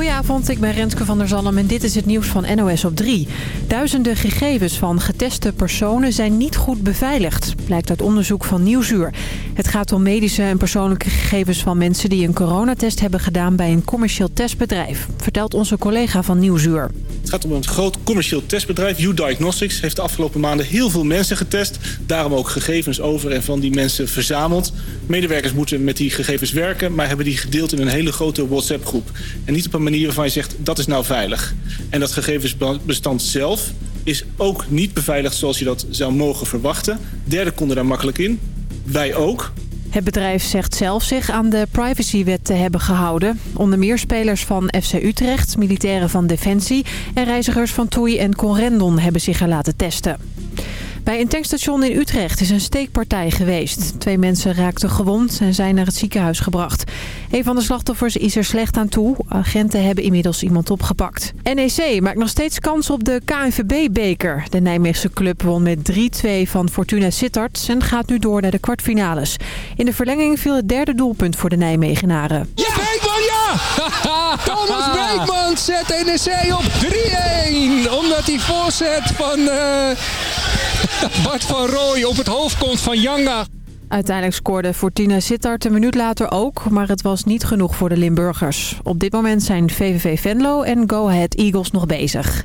Goedenavond, ik ben Renske van der Zalm en dit is het nieuws van NOS op 3. Duizenden gegevens van geteste personen zijn niet goed beveiligd, blijkt uit onderzoek van Nieuwsuur. Het gaat om medische en persoonlijke gegevens van mensen die een coronatest hebben gedaan bij een commercieel testbedrijf, vertelt onze collega van Nieuwsuur. Het gaat om een groot commercieel testbedrijf. U-Diagnostics heeft de afgelopen maanden heel veel mensen getest. Daarom ook gegevens over en van die mensen verzameld. Medewerkers moeten met die gegevens werken... maar hebben die gedeeld in een hele grote WhatsApp-groep. En niet op een manier waarvan je zegt, dat is nou veilig. En dat gegevensbestand zelf is ook niet beveiligd zoals je dat zou mogen verwachten. Derden konden daar makkelijk in. Wij ook. Het bedrijf zegt zelf zich aan de privacywet te hebben gehouden. Onder meer spelers van FC Utrecht, militairen van Defensie... en reizigers van Toei en Corendon hebben zich er laten testen. Bij een tankstation in Utrecht is een steekpartij geweest. Twee mensen raakten gewond en zijn naar het ziekenhuis gebracht. Een van de slachtoffers is er slecht aan toe. Agenten hebben inmiddels iemand opgepakt. NEC maakt nog steeds kans op de KNVB-beker. De Nijmeegse club won met 3-2 van Fortuna Sittard en gaat nu door naar de kwartfinales. In de verlenging viel het derde doelpunt voor de Nijmegenaren. Ja, Beekman, ja! Thomas Beekman zet NEC op 3-1. Omdat hij voorzet van... Uh... Bart van Rooij op het hoofd komt van Janga. Uiteindelijk scoorde Fortuna Sittard een minuut later ook, maar het was niet genoeg voor de Limburgers. Op dit moment zijn VVV Venlo en Go Ahead Eagles nog bezig.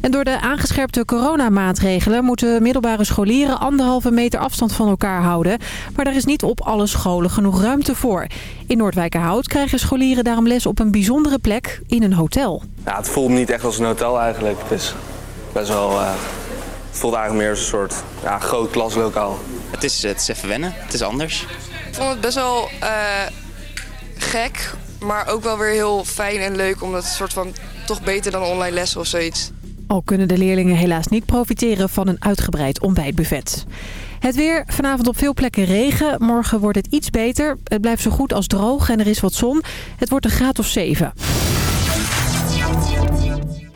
En door de aangescherpte coronamaatregelen moeten middelbare scholieren anderhalve meter afstand van elkaar houden. Maar daar is niet op alle scholen genoeg ruimte voor. In Noordwijkerhout krijgen scholieren daarom les op een bijzondere plek in een hotel. Ja, het voelt niet echt als een hotel eigenlijk. Het is best wel... Uh het voelt eigenlijk meer als een soort ja, groot klaslokaal. Het is, het is even wennen, het is anders. Ik vond het best wel uh, gek, maar ook wel weer heel fijn en leuk... omdat het soort van toch beter dan online lessen of zoiets. Al kunnen de leerlingen helaas niet profiteren van een uitgebreid ontbijtbuffet. Het weer, vanavond op veel plekken regen. Morgen wordt het iets beter. Het blijft zo goed als droog en er is wat zon. Het wordt een graad of 7.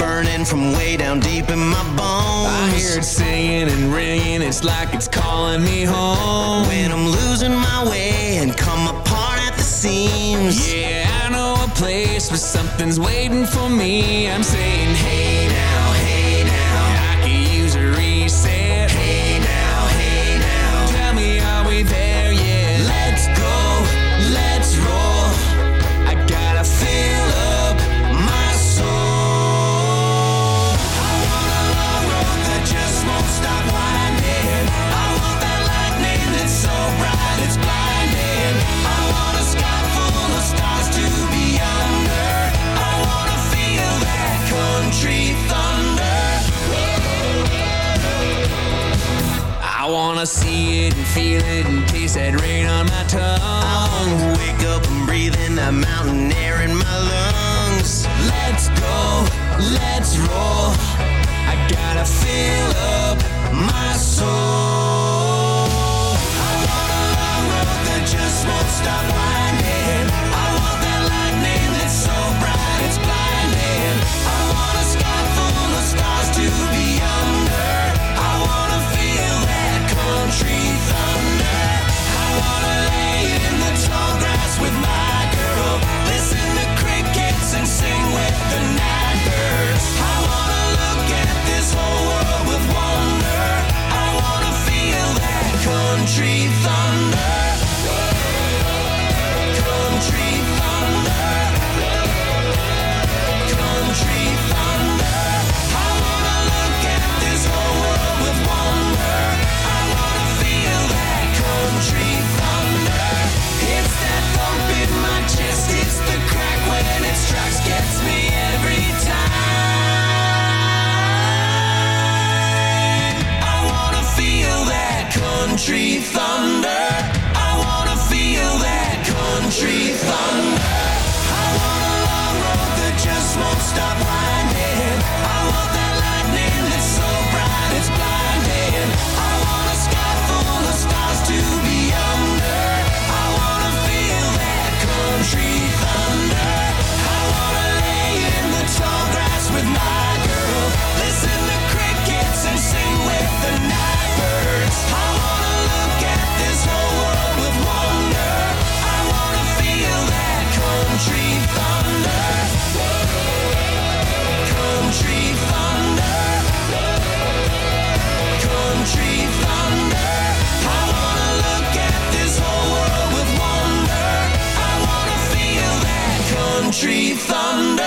Burning from way down deep in my bones. I hear it singing and ringing, it's like it's calling me home. When I'm losing my way and come apart at the seams. Yeah, I know a place where something's waiting for me. I'm saying, hey hey country thunder.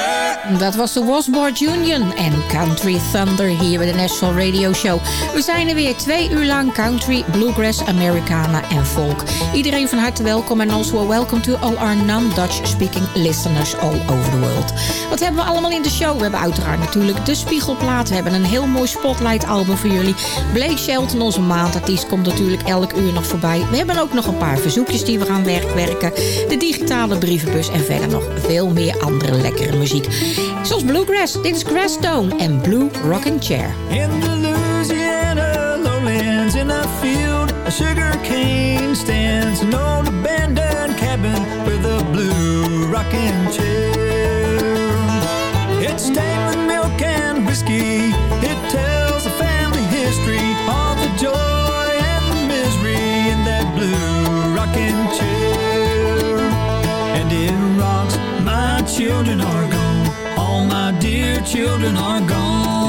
Dat was de Wasboard Union en Country Thunder hier bij de National Radio Show. We zijn er weer twee uur lang country, bluegrass, Americana en folk. Iedereen van harte welkom en also welcome to all our non-Dutch speaking listeners all over the world. Wat hebben we allemaal in de show? We hebben uiteraard natuurlijk de Spiegelplaat. We hebben een heel mooi Spotlight album voor jullie. Blake Shelton, onze maandartiest, komt natuurlijk elk uur nog voorbij. We hebben ook nog een paar verzoekjes die we gaan werken. De digitale brievenbus en verder nog veel meer andere lekkere muziek. Zoals Bluegrass, dit is Grasstowne en Blue Rocking Chair. In the Louisiana lowlands in a field, a sugar cane stands an old abandoned cabin with a blue rocking chair. It's stained with milk and whiskey. It tells the family history, all the joy children are gone.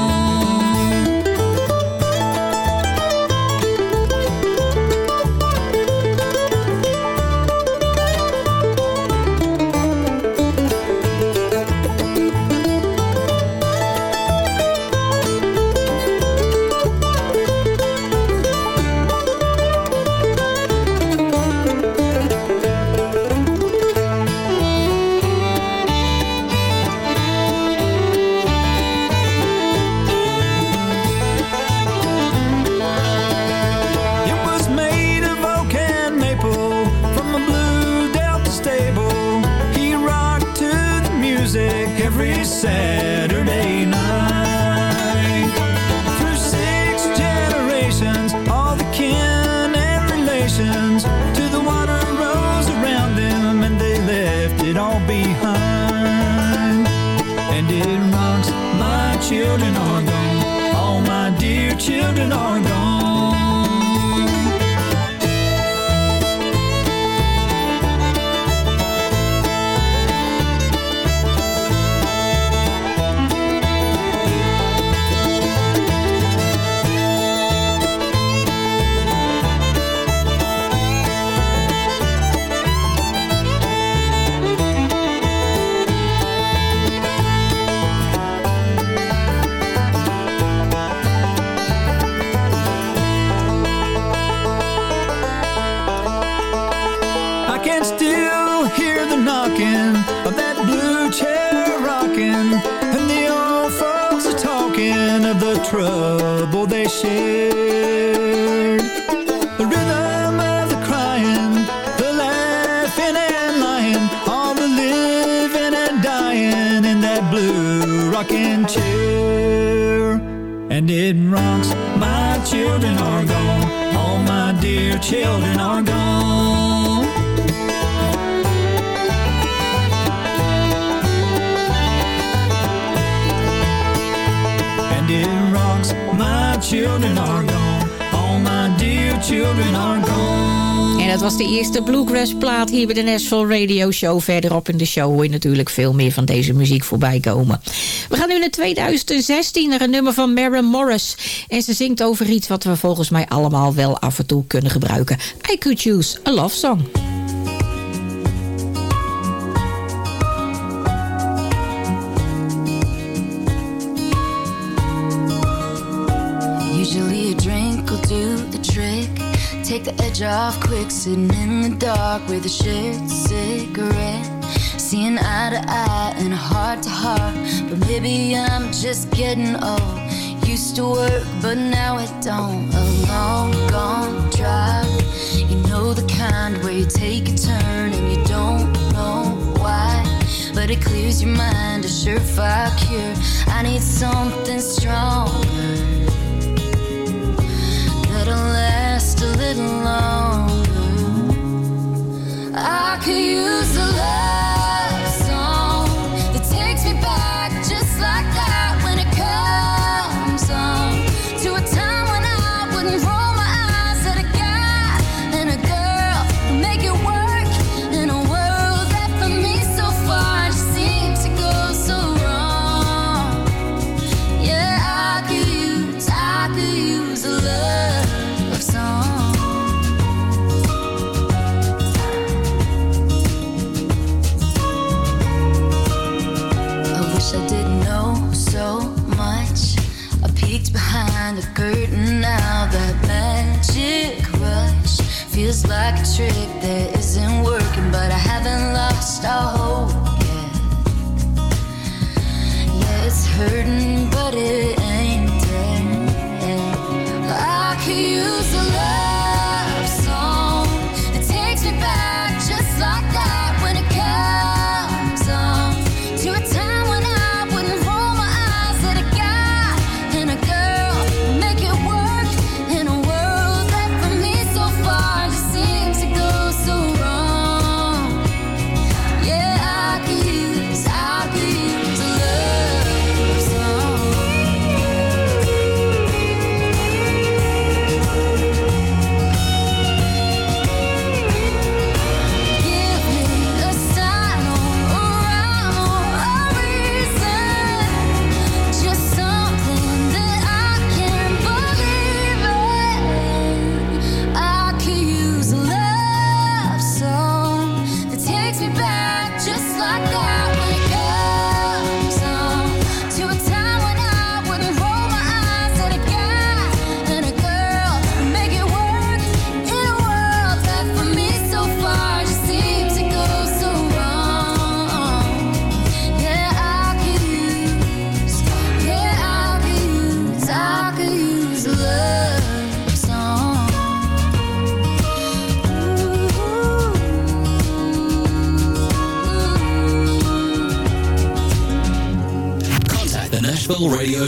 Children are gone, all my dear children are gone. En dat was de eerste Bluegrass plaat hier bij de Nashville Radio Show. Verderop in de show hoor je natuurlijk veel meer van deze muziek voorbij komen. We gaan nu naar 2016 naar een nummer van Maren Morris. En ze zingt over iets wat we volgens mij allemaal wel af en toe kunnen gebruiken. I Could Choose a Love Song. the edge off quick Sitting in the dark with a shared cigarette. Seeing eye to eye and heart to heart. But maybe I'm just getting old. Used to work but now it don't. A long gone drive. You know the kind where you take a turn And you don't know why. But it clears your mind, a surefire cure. I need something stronger. getting longer. I could use the love. feels like a trick that isn't working, but I haven't lost all hope yet. Yeah, it's hurting.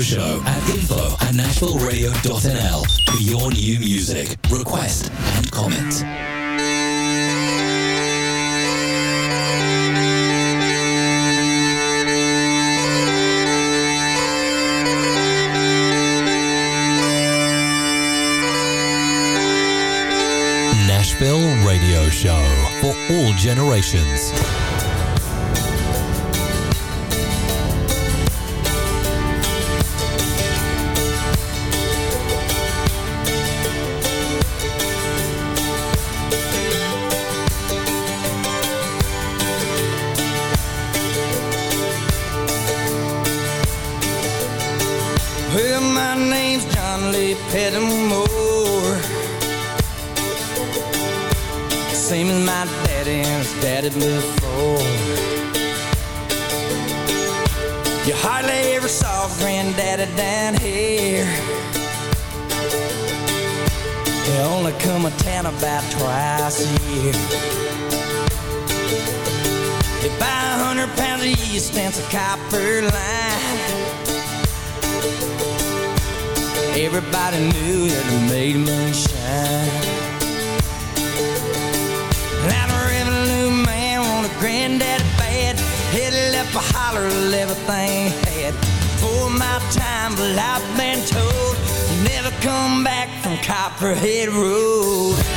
show at info at nashvilleradio.nl for your new music, request, and comment. Nashville Radio Show for all generations. expensive copper line. Everybody knew that it made me I'm a revenue man on a granddad bed. Head left a holler of everything had. For my time, but I've been told Never come back from Copperhead Road.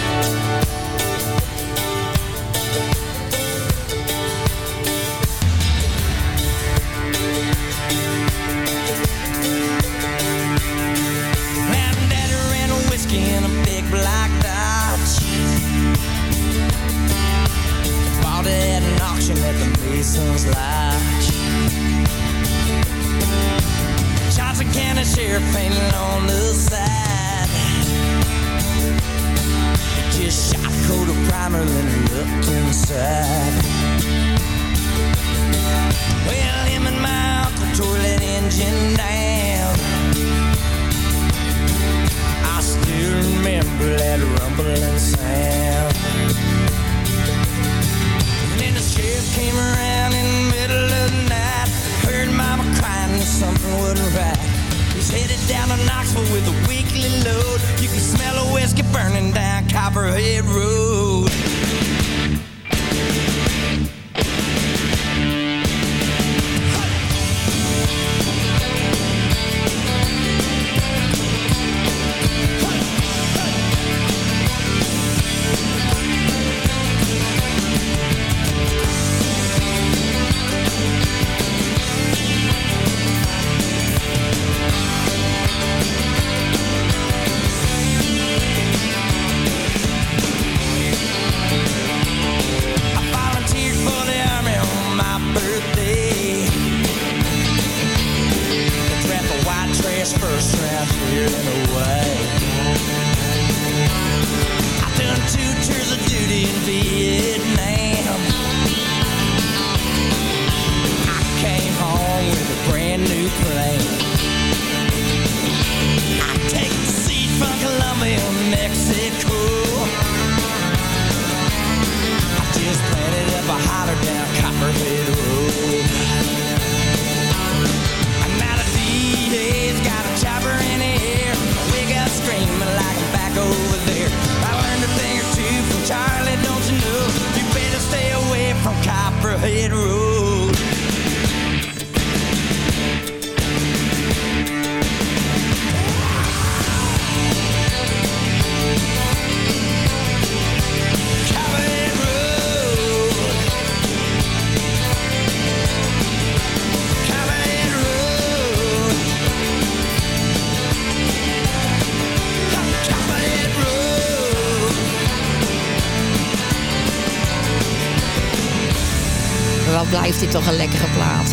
heeft dit toch een lekkere plaat.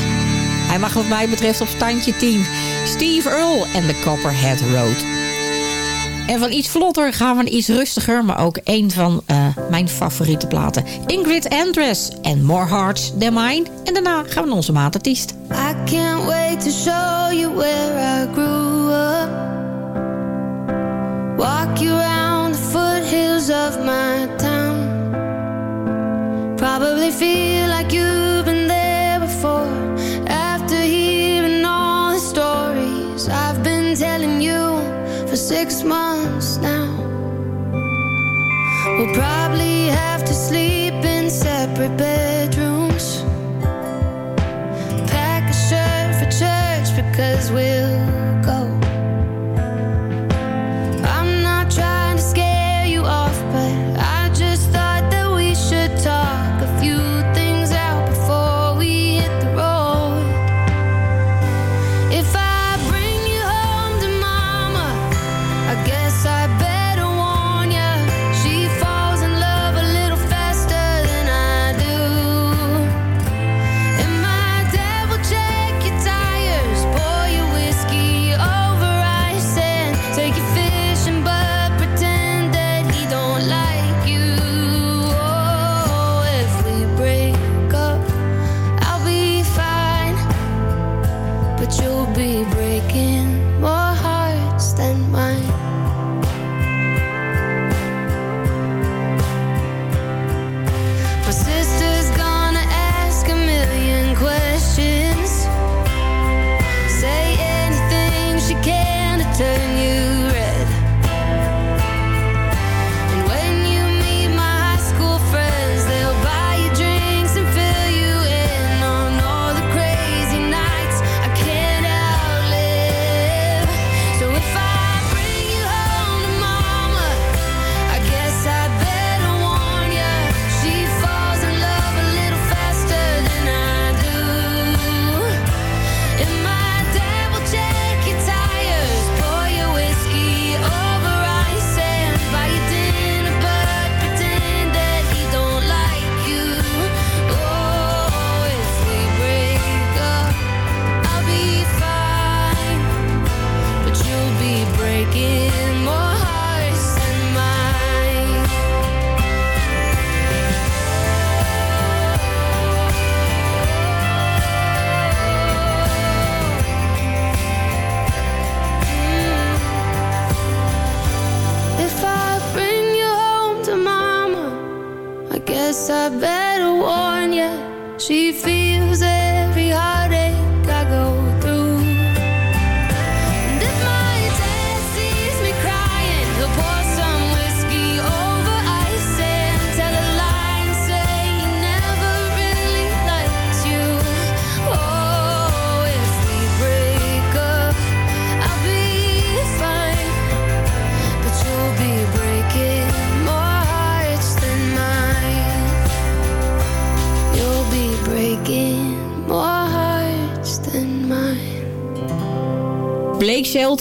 Hij mag wat mij betreft op standje 10. Steve Earle en de Copperhead Road. En van iets vlotter gaan we naar iets rustiger... maar ook een van eh, mijn favoriete platen. Ingrid Andress en More Hearts Than Mine. En daarna gaan we naar onze maatartiest. I can't wait to show you where I grew up. Walk you around the foothills of my. Probably feel like you separate bedrooms. Pack a shirt for church because we're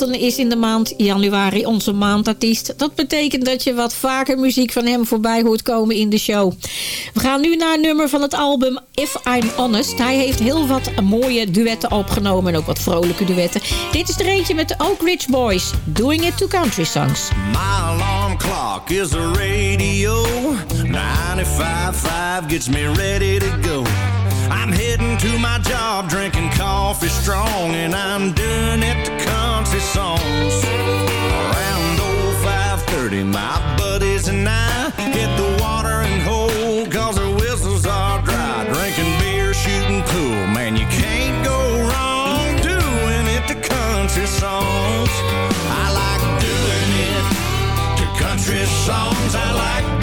Is in de maand januari onze maandartiest. Dat betekent dat je wat vaker muziek van hem voorbij hoort komen in de show. We gaan nu naar nummer van het album If I'm Honest. Hij heeft heel wat mooie duetten opgenomen en ook wat vrolijke duetten. Dit is er eentje met de Oak Ridge Boys, Doing It to Country Songs. My alarm clock is a radio. 95.5 gets me ready to go. I'm heading to my job, drinking coffee strong, and I'm doing it to country songs. Around old 5:30, my buddies and I hit the watering hole, cause the whistles are dry. Drinking beer, shooting pool, man, you can't go wrong doing it to country songs. I like doing it to country songs. I like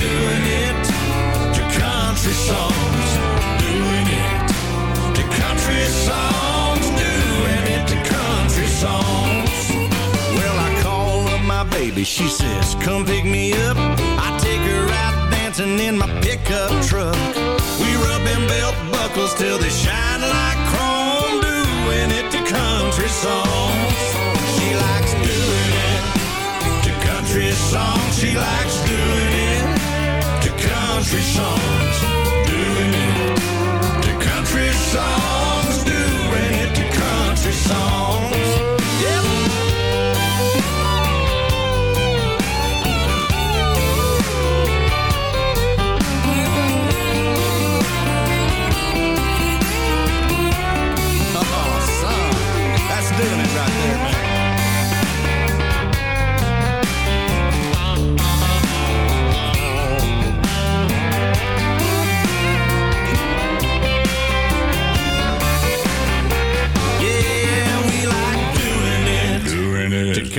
baby. She says, Come pick me up. I take her out dancing in my pickup truck. We rub them belt buckles till they shine like chrome. Doing it to country songs. She likes doing it to country songs. She likes doing it to country songs. Country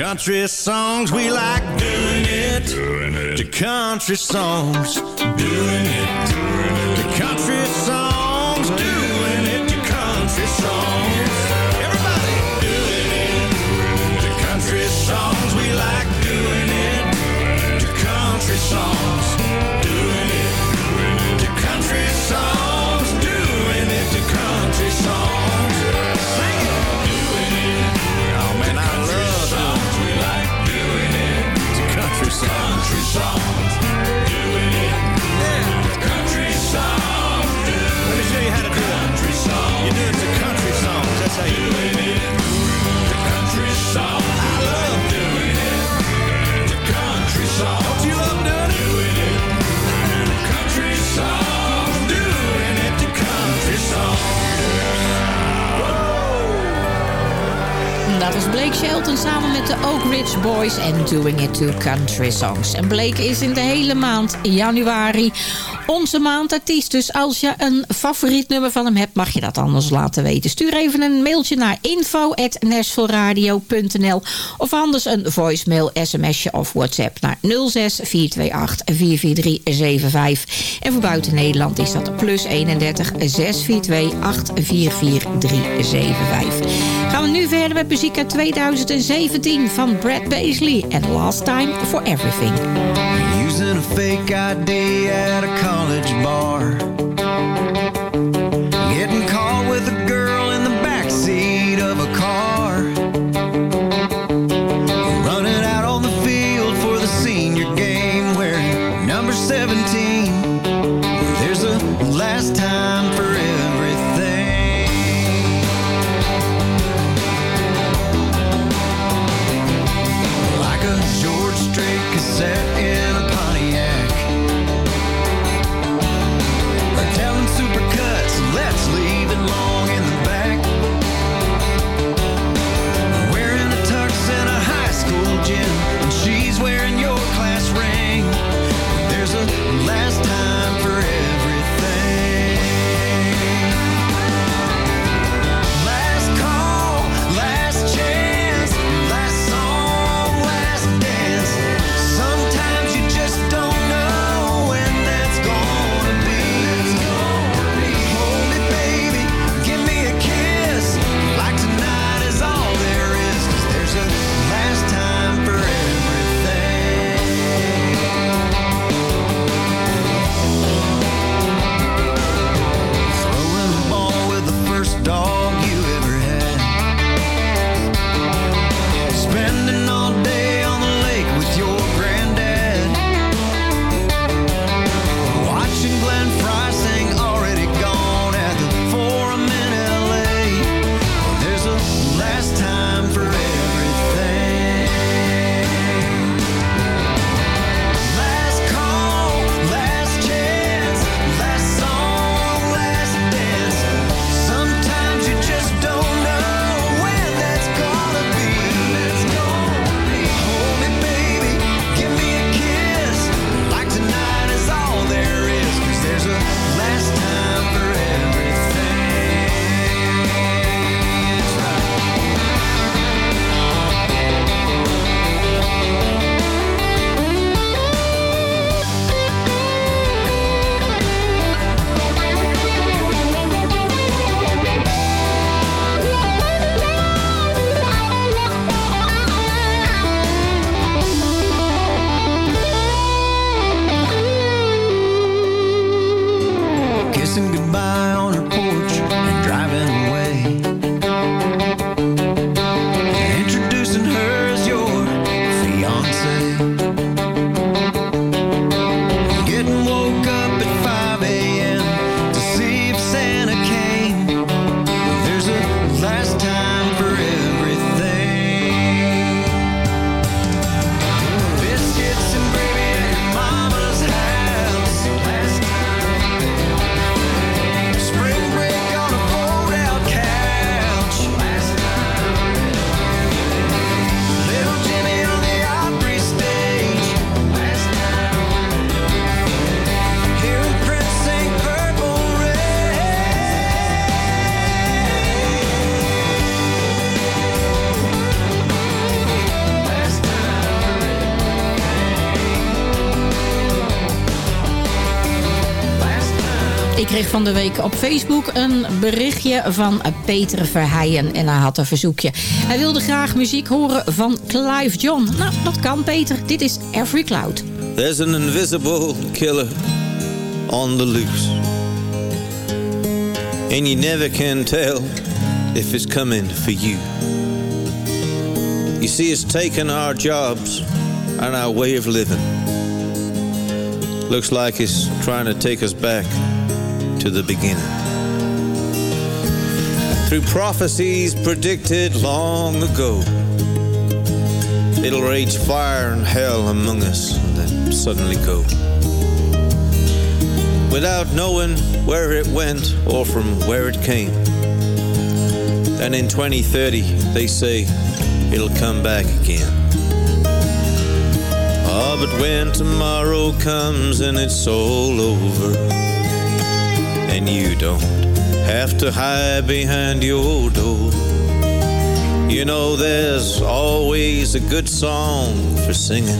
country songs, we like doing it. Doing it. To country songs. Doing it. Doing it. To country songs. Doing it. To country songs. Everybody doing it. To country songs, we like doing it. To country songs. Dat was Blake Shelton samen met de Oak Ridge Boys en Doing It to Country Songs. En Blake is in de hele maand januari onze maandartiest. Dus als je een favoriet nummer van hem hebt, mag je dat anders laten weten. Stuur even een mailtje naar info.nashvilleradio.nl of anders een voicemail, smsje of whatsapp naar 06 428 44375. En voor buiten Nederland is dat plus 31 642 844 375. Gaan we nu verder met muziek uit 2017 van Brad Paisley en Last Time for Everything. Using a fake ID at a college bar. Van de week op Facebook een berichtje van Peter Verheijen. En hij had een verzoekje. Hij wilde graag muziek horen van Clive John. Nou, dat kan Peter. Dit is Every Cloud. There's an invisible killer on the loose. And you never can tell if it's coming for you. You see, it's taken our jobs and our way of living. Looks like it's trying to take us back to the beginning. Through prophecies predicted long ago, it'll rage fire and hell among us and then suddenly go. Without knowing where it went or from where it came. Then in 2030, they say it'll come back again. Ah, but when tomorrow comes and it's all over, and you don't have to hide behind your door. You know there's always a good song for singing.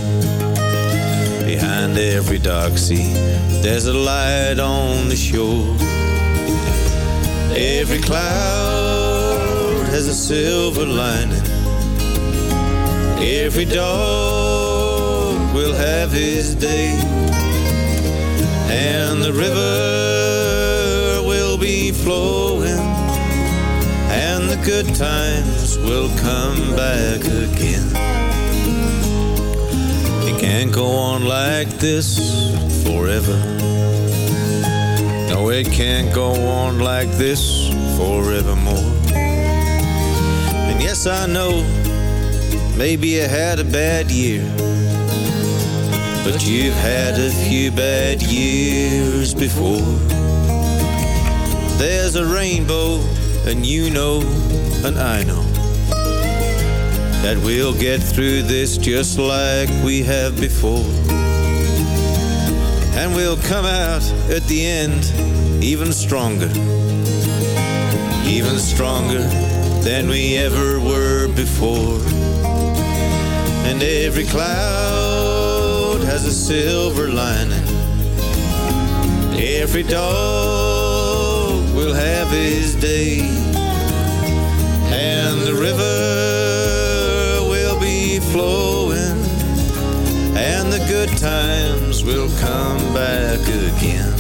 Behind every dark sea, there's a light on the shore. Every cloud has a silver lining. Every dog will have his day. And the river flowing. And the good times will come back again. It can't go on like this forever. No, it can't go on like this forevermore. And yes, I know maybe you had a bad year. But you've had a few bad years before. There's a rainbow, and you know, and I know, that we'll get through this just like we have before. And we'll come out at the end even stronger, even stronger than we ever were before. And every cloud has a silver lining. Every dog will have his day. And the river will be flowing. And the good times will come back again.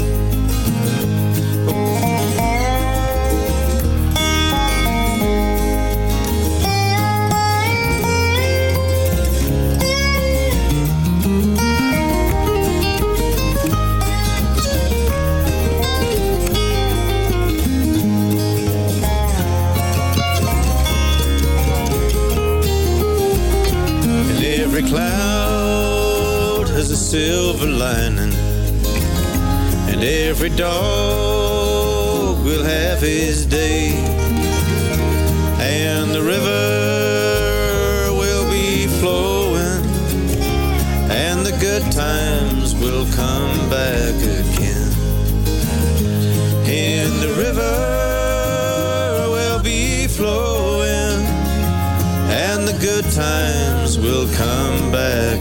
Silver lining. And every dog will have his day. And the river will be flowing. And the good times will come back again. And the river will be flowing. And the good times will come back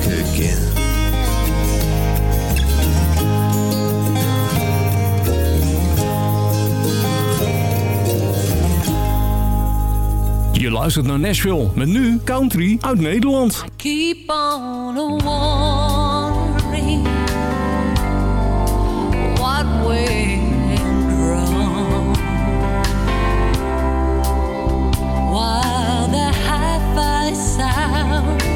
Je luistert naar Nashville met nu country uit Nederland. Keep on wondering what wrong. While the hi-fi sound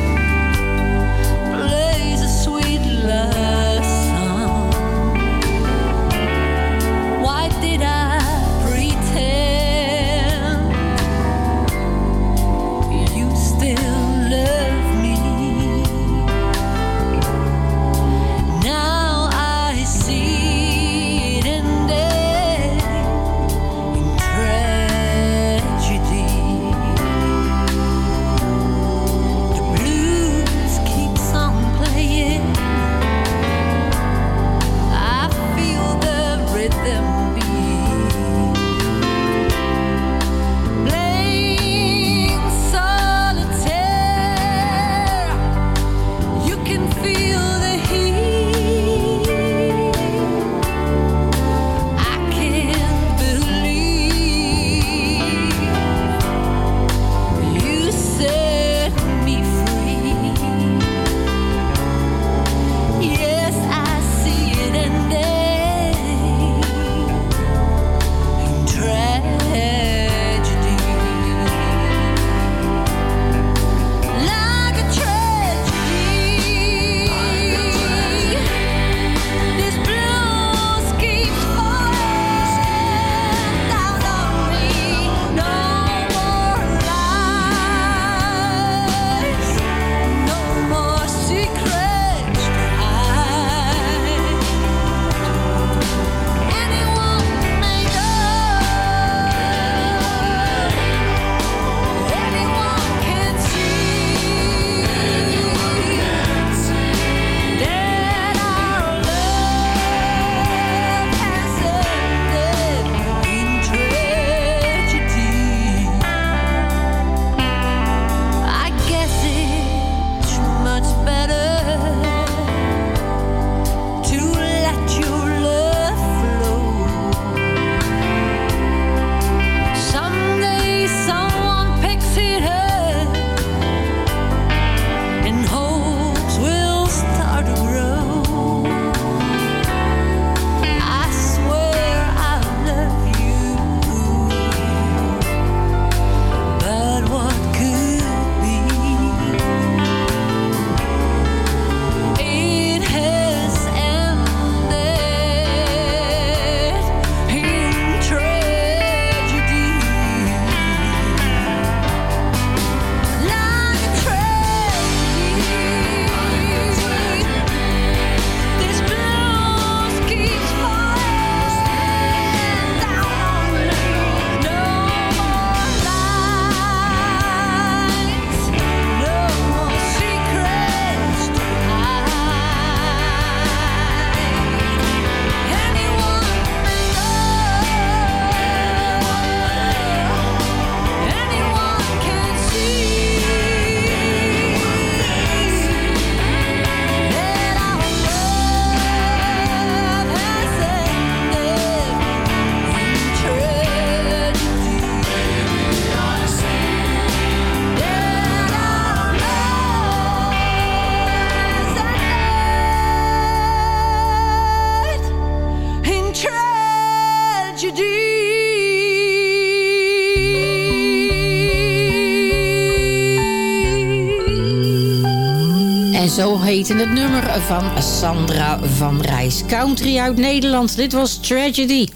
heette het nummer van Sandra van Rijs. Country uit Nederland. Dit was Tragedy.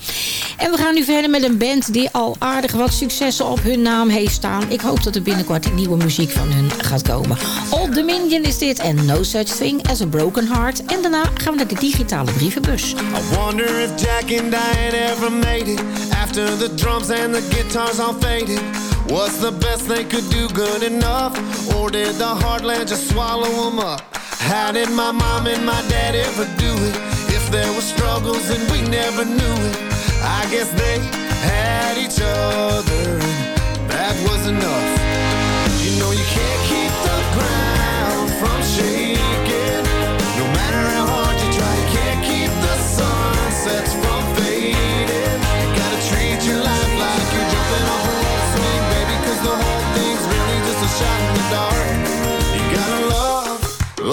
En we gaan nu verder met een band die al aardig wat successen op hun naam heeft staan. Ik hoop dat er binnenkort nieuwe muziek van hun gaat komen. Old Dominion is dit en No Such Thing as a Broken Heart. En daarna gaan we naar de digitale brievenbus. I wonder if Jack and Diane ever made it after the drums and the guitars all faded. Was the best they could do good enough, or did the heartland just swallow them up? How did my mom and my dad ever do it? If there were struggles and we never knew it, I guess they had each other, and that was enough. You know you can't keep the ground from shaking, no matter how hard you try. You can't keep the sunsets from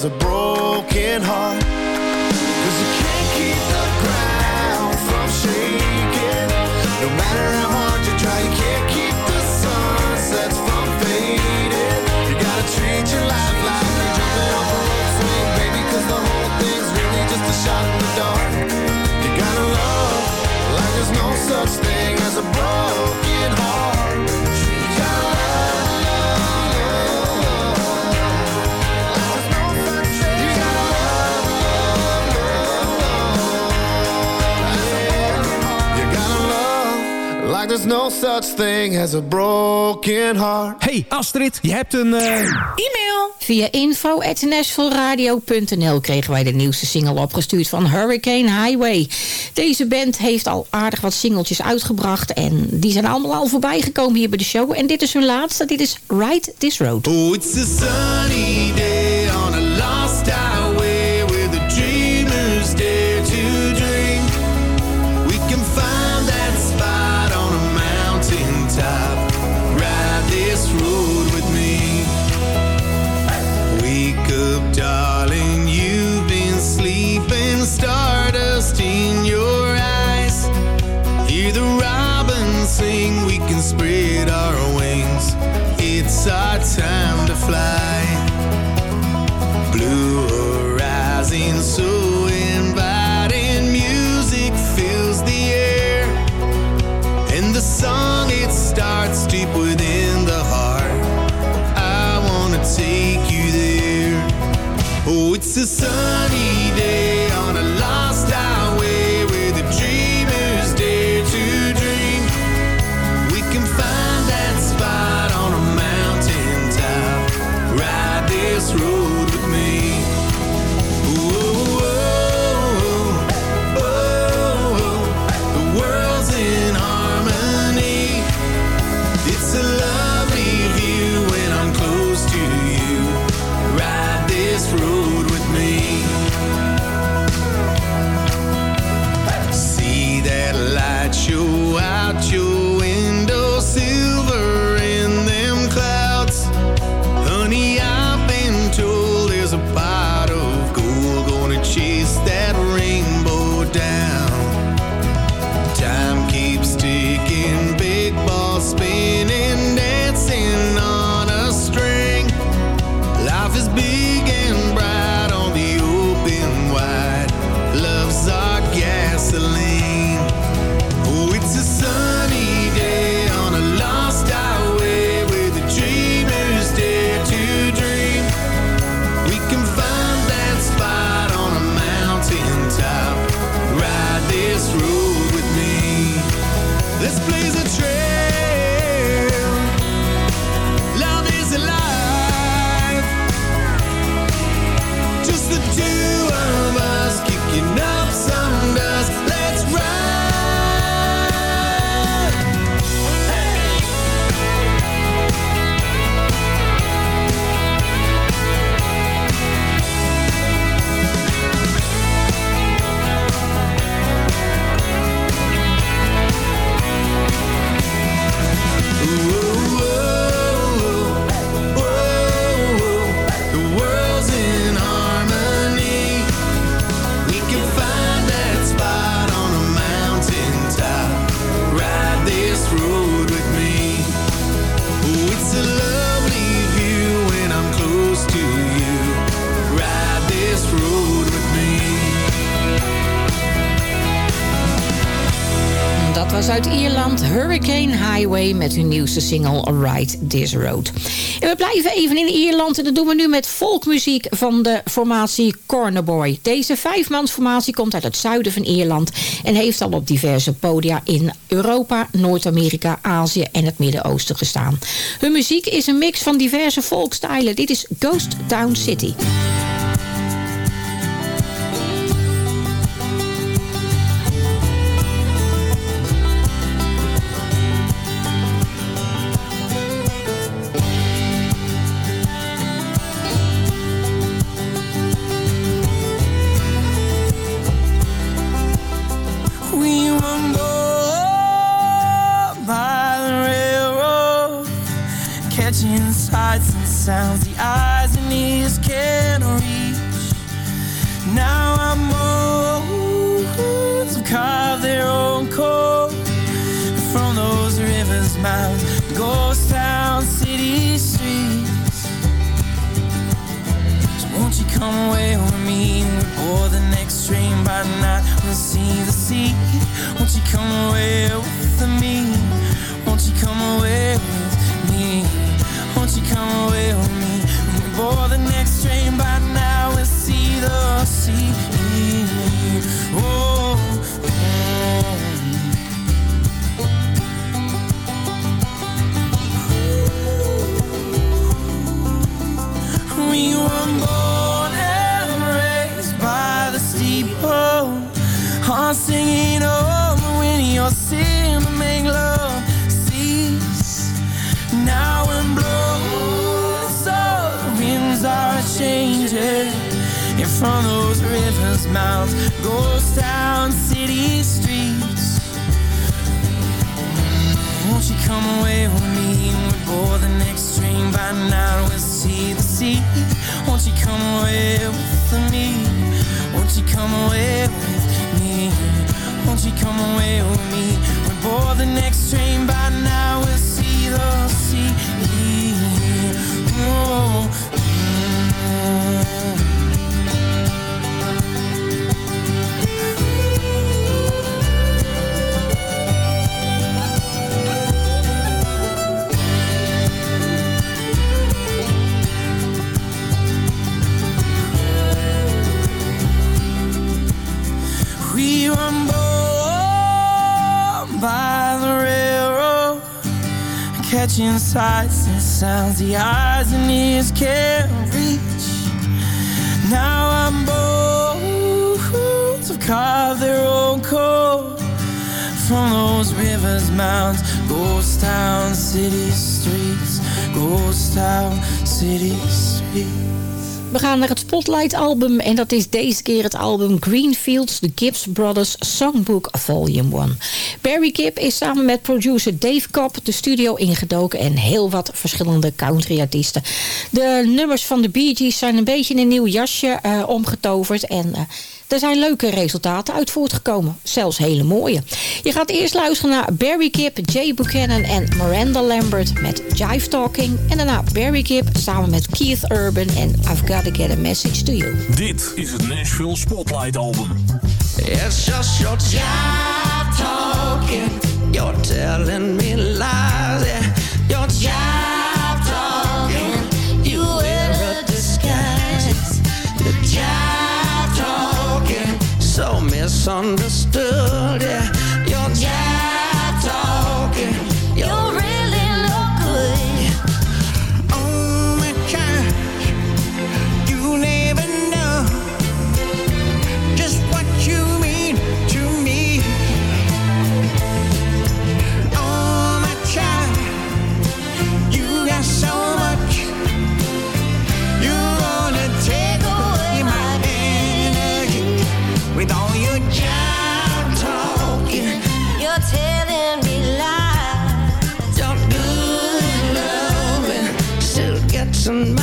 Thing as a broken heart. Cause you can't keep the ground from shaking. No matter how hard you try, you can't keep the sunsets from fading. You gotta treat your life like you're jumping off a rope swing, baby, cause the whole thing's really just a shot in the dark. You gotta love like there's no such thing as a broken heart. There's no such thing as a broken heart. Hey Astrid, je hebt een... eh, E-mail. Via info.nashvilleradio.nl kregen wij de nieuwste single opgestuurd van Hurricane Highway. Deze band heeft al aardig wat singeltjes uitgebracht. En die zijn allemaal al voorbij gekomen hier bij de show. En dit is hun laatste. Dit is Ride This Road. Oh, it's a sunny Oh, it's Met hun nieuwste single Ride This Road. En we blijven even in Ierland en dat doen we nu met folkmuziek van de formatie Cornerboy. Deze vijfmansformatie komt uit het zuiden van Ierland... en heeft al op diverse podia in Europa, Noord-Amerika, Azië en het Midden-Oosten gestaan. Hun muziek is een mix van diverse folkstijlen. Dit is Ghost Town City. Sounds the eyes and ears can't reach. Now our moons have carved their own code from those rivers, mountains, ghost town, city streets. So won't you come away with me or the next train by night? We'll see the sea. Won't you come away with me? Singing over when you're sin to make love cease. Now when blows, so the winds are changing. And from those rivers, mountains, ghost town, city streets. Won't you come away with me? We board the next train by now. We'll see the sea. Won't you come away with me? Won't you come away? Won't you come away with me? We board the next train by now. Sights and sounds the eyes and ears can't reach. Now I'm bones have carved their own code from those rivers, mountains, ghost town, city streets, ghost town, city streets. We gaan naar het Spotlight album en dat is deze keer het album Greenfields The Gibbs Brothers Songbook Volume 1. Barry Gibb is samen met producer Dave Cobb de studio ingedoken en heel wat verschillende countryartiesten. De nummers van de Bee Gees zijn een beetje in een nieuw jasje eh, omgetoverd en... eh, er zijn leuke resultaten uit voortgekomen. Zelfs hele mooie. Je gaat eerst luisteren naar Barry Gibb, Jay Buchanan en Miranda Lambert met Jive Talking. En daarna Barry Gibb samen met Keith Urban en I've Gotta Get a Message to You. Dit is het Nashville Spotlight Album. It's just your jive talking. You're telling me lies. Misunderstood. Yeah. Still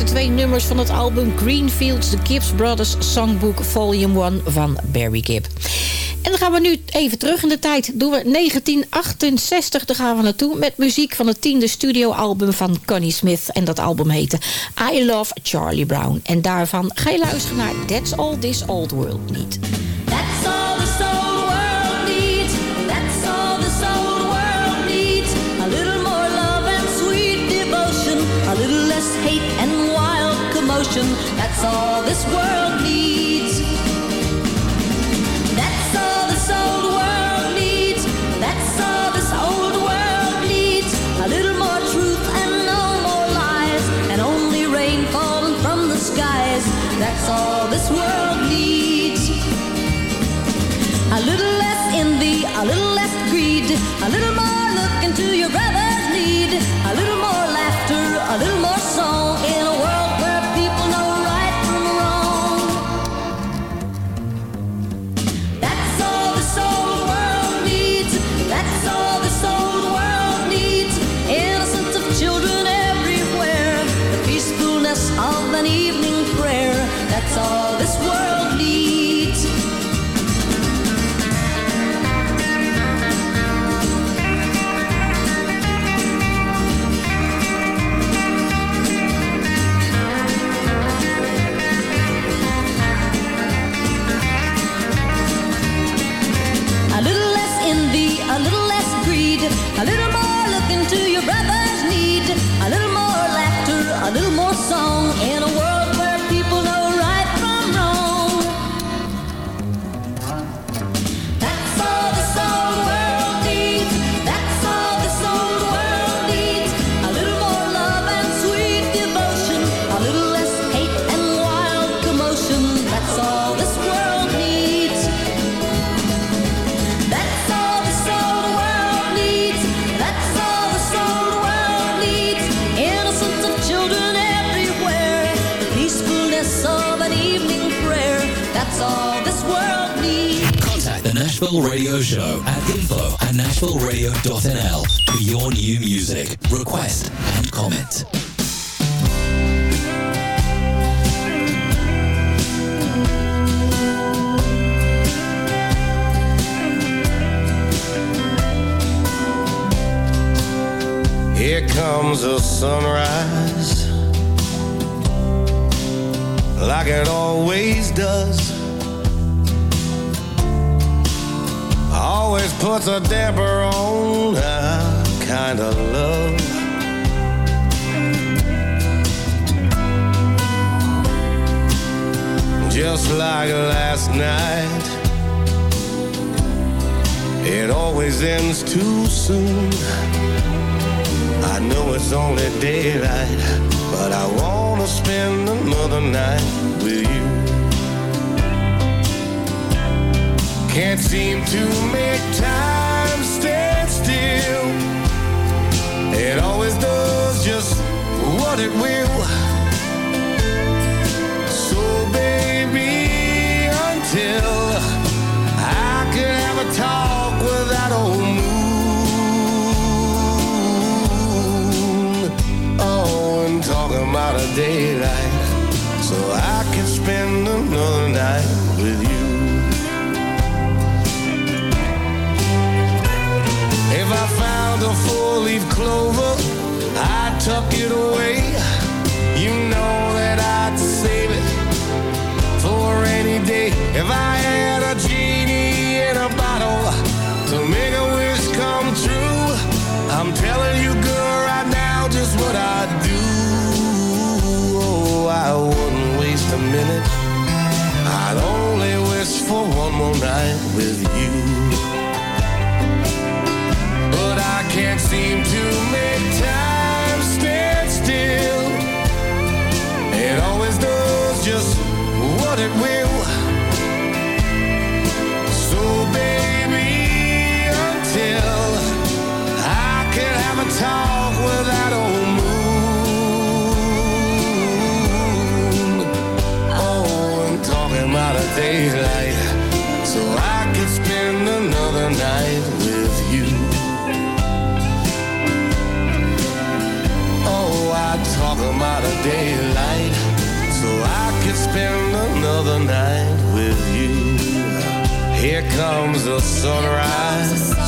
eerste twee nummers van het album Greenfields, The Gibbs Brothers Songbook Volume 1 van Barry Gibb. En dan gaan we nu even terug in de tijd. Doen we 1968, daar gaan we naartoe met muziek van het tiende studioalbum van Connie Smith. En dat album heette I Love Charlie Brown. En daarvan ga je luisteren naar That's All This Old World Need. affection. That's all this world needs. That's all this old world needs. That's all this old world needs. A little more truth and no more lies. And only rain falling from the skies. That's all this world needs. A little less envy, a little less greed, a little more look into your brother Nashville Radio Show at info at nashvilleradio.nl for your new music, request, and comment. Here comes the sunrise, like it always does. Always puts a damper on our kind of love. Just like last night, it always ends too soon. I know it's only daylight, but I wanna spend another night with you. Can't seem to make It always does just what it will. So, baby, until I can have a talk with that old moon. Oh, and talking about a daylight, so I can spend another night clover, I'd tuck it away. You know that I'd save it for a rainy day. If I had a genie in a bottle to make a wish come true, I'm telling you, girl, right now just what I'd do. Oh, I wouldn't waste a minute. I'd only wish for one more night with seem to make time stand still. It always does just what it will. So, baby, until I can have a talk with that old moon. Oh, and talking about a daylight, Talk about a daylight, so I could spend another night with you. Here comes the sunrise.